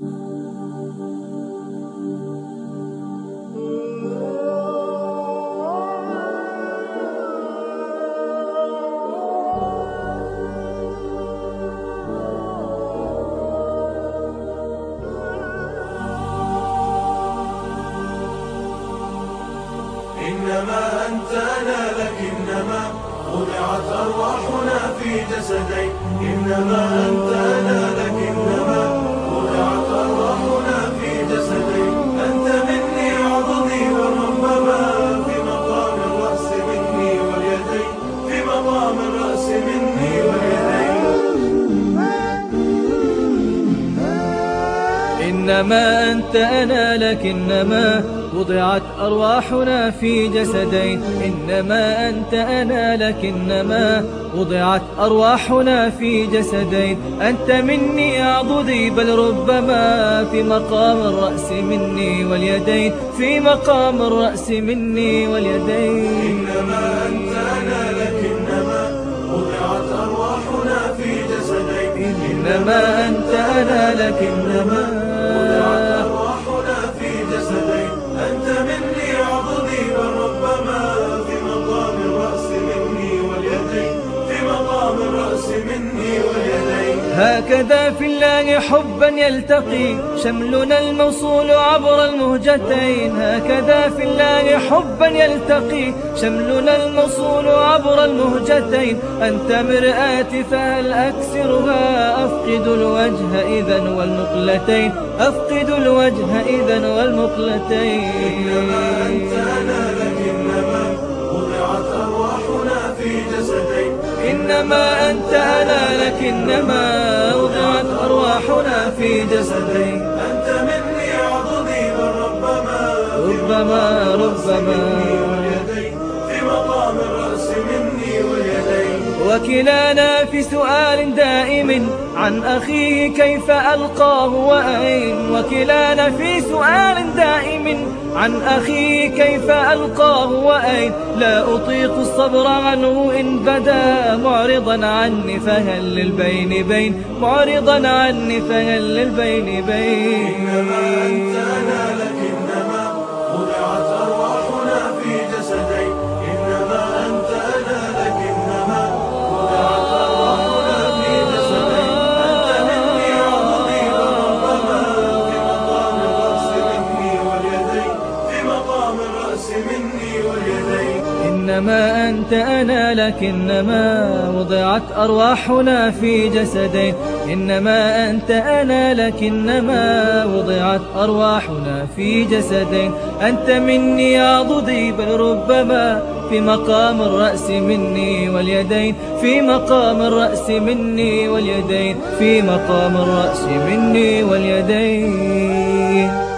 إنما أنت أنا لك إنما وضعت أرواحنا في جسدين إنما أنت إنما أنت أنا لك إنما وضعت أرواحنا في جسدين. إنما أنت أنا لك إنما وضعت أرواحنا في جسدين. أنت مني أعضدي بل ربما في مقام الرأس مني واليدين. في مقام الرأس مني واليدين. إنما أنت أنا لك إنما وضعت أرواحنا في جسدين. إنما أنت أنا لك هكذا في الله حبا يلتقي شملنا الموصول عبر المهجتين. هكذا في الله حبا يلتقي شملنا الموصول عبر المهجتين. أنت مرآتي فهل أكسرها؟ أفقد الوجه إذا والمقلتين. أفقد الوجه إذا والمقلتين. إنما أنت أنا لك إنما وضعت أرواحنا في جسدين. أنت مني عضدي وربما ربما ربما. في مقام الرأس مني واليدين. وكلانا في سؤال دائم عن أخيه كيف ألقاه وأين وكلانا في سؤال دائم عن أخيه كيف ألقاه وأين؟ لا أطيق الصبر عنه إن بدا معرضا عني فهل للبين بين؟ معرضا عني فهل للبين بين؟ إنما أنت أنا لك إنما وضعت أرواحنا في جسدين. إنما أنت أنا لك إنما وضعت أرواحنا في جسدين. أنت مني عضدي بل ربما في مقام الرأس مني واليدين. في مقام الرأس مني واليدين. في مقام الرأس مني واليدين.